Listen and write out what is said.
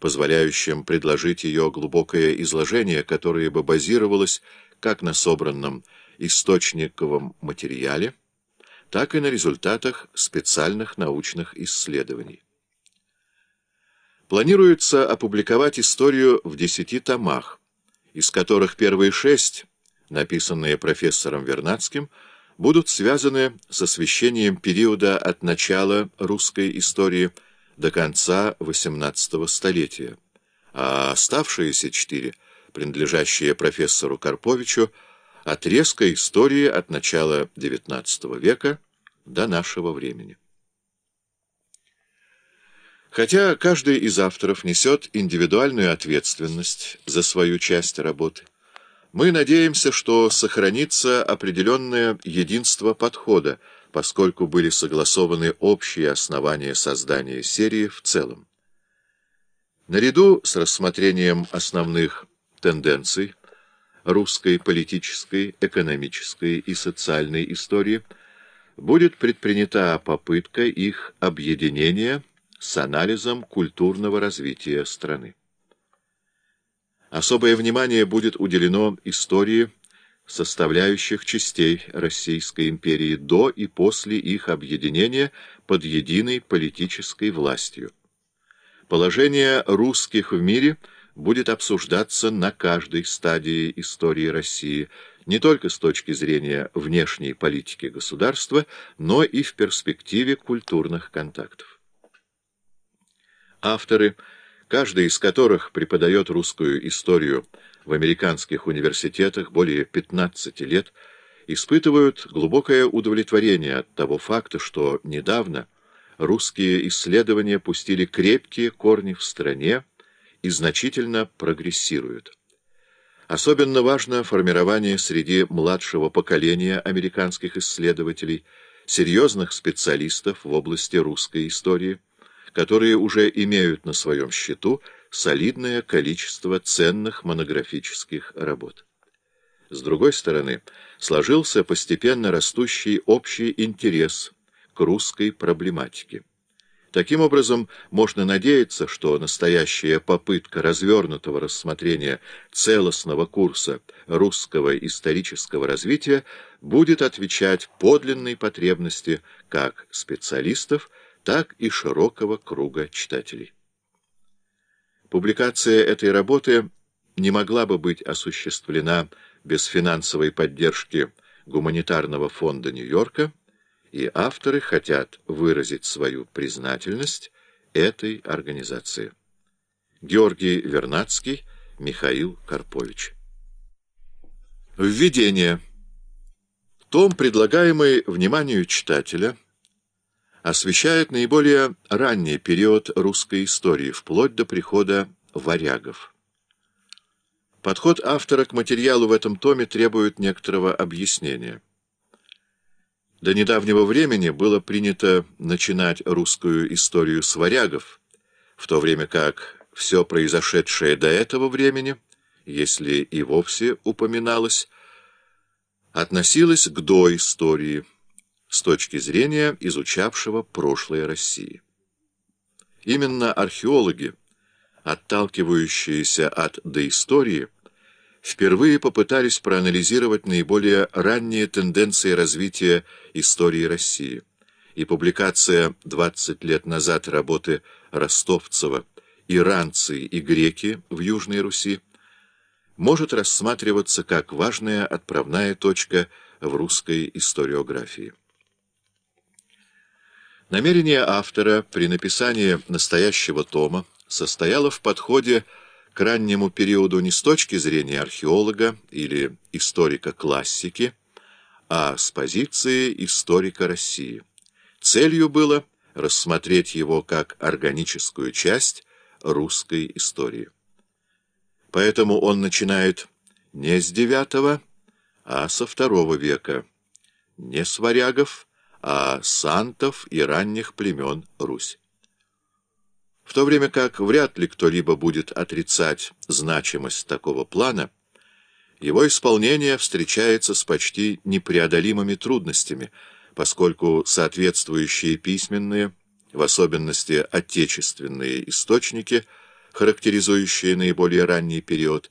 позволяющим предложить ее глубокое изложение, которое бы базировалось как на собранном источниковом материале, так и на результатах специальных научных исследований. Планируется опубликовать историю в десяти томах, из которых первые шесть, написанные профессором Вернадским, будут связаны с освещением периода от начала русской истории до конца XVIII столетия, а оставшиеся четыре, принадлежащие профессору Карповичу, отрезка истории от начала XIX века до нашего времени. Хотя каждый из авторов несет индивидуальную ответственность за свою часть работы, мы надеемся, что сохранится определенное единство подхода, поскольку были согласованы общие основания создания серии в целом. Наряду с рассмотрением основных тенденций русской политической, экономической и социальной истории будет предпринята попытка их объединения с анализом культурного развития страны. Особое внимание будет уделено истории составляющих частей Российской империи до и после их объединения под единой политической властью. Положение русских в мире будет обсуждаться на каждой стадии истории России, не только с точки зрения внешней политики государства, но и в перспективе культурных контактов. Авторы – каждый из которых преподает русскую историю в американских университетах более 15 лет, испытывают глубокое удовлетворение от того факта, что недавно русские исследования пустили крепкие корни в стране и значительно прогрессируют. Особенно важно формирование среди младшего поколения американских исследователей, серьезных специалистов в области русской истории, которые уже имеют на своем счету солидное количество ценных монографических работ. С другой стороны, сложился постепенно растущий общий интерес к русской проблематике. Таким образом, можно надеяться, что настоящая попытка развернутого рассмотрения целостного курса русского исторического развития будет отвечать подлинной потребности как специалистов, так и широкого круга читателей. Публикация этой работы не могла бы быть осуществлена без финансовой поддержки Гуманитарного фонда Нью-Йорка, и авторы хотят выразить свою признательность этой организации. Георгий Вернадский, Михаил Карпович. Введение. Том, предлагаемый вниманию читателя, освещает наиболее ранний период русской истории, вплоть до прихода варягов. Подход автора к материалу в этом томе требует некоторого объяснения. До недавнего времени было принято начинать русскую историю с варягов, в то время как все произошедшее до этого времени, если и вовсе упоминалось, относилось к доистории, с точки зрения изучавшего прошлое России. Именно археологи, отталкивающиеся от доистории, впервые попытались проанализировать наиболее ранние тенденции развития истории России, и публикация 20 лет назад работы Ростовцева «Иранцы и греки в Южной Руси» может рассматриваться как важная отправная точка в русской историографии. Намерение автора при написании настоящего тома состояло в подходе к раннему периоду не с точки зрения археолога или историка классики, а с позиции историка России. Целью было рассмотреть его как органическую часть русской истории. Поэтому он начинает не с IX, а со II века, не с варягов, а сантов и ранних племен Русь. В то время как вряд ли кто-либо будет отрицать значимость такого плана, его исполнение встречается с почти непреодолимыми трудностями, поскольку соответствующие письменные, в особенности отечественные источники, характеризующие наиболее ранний период,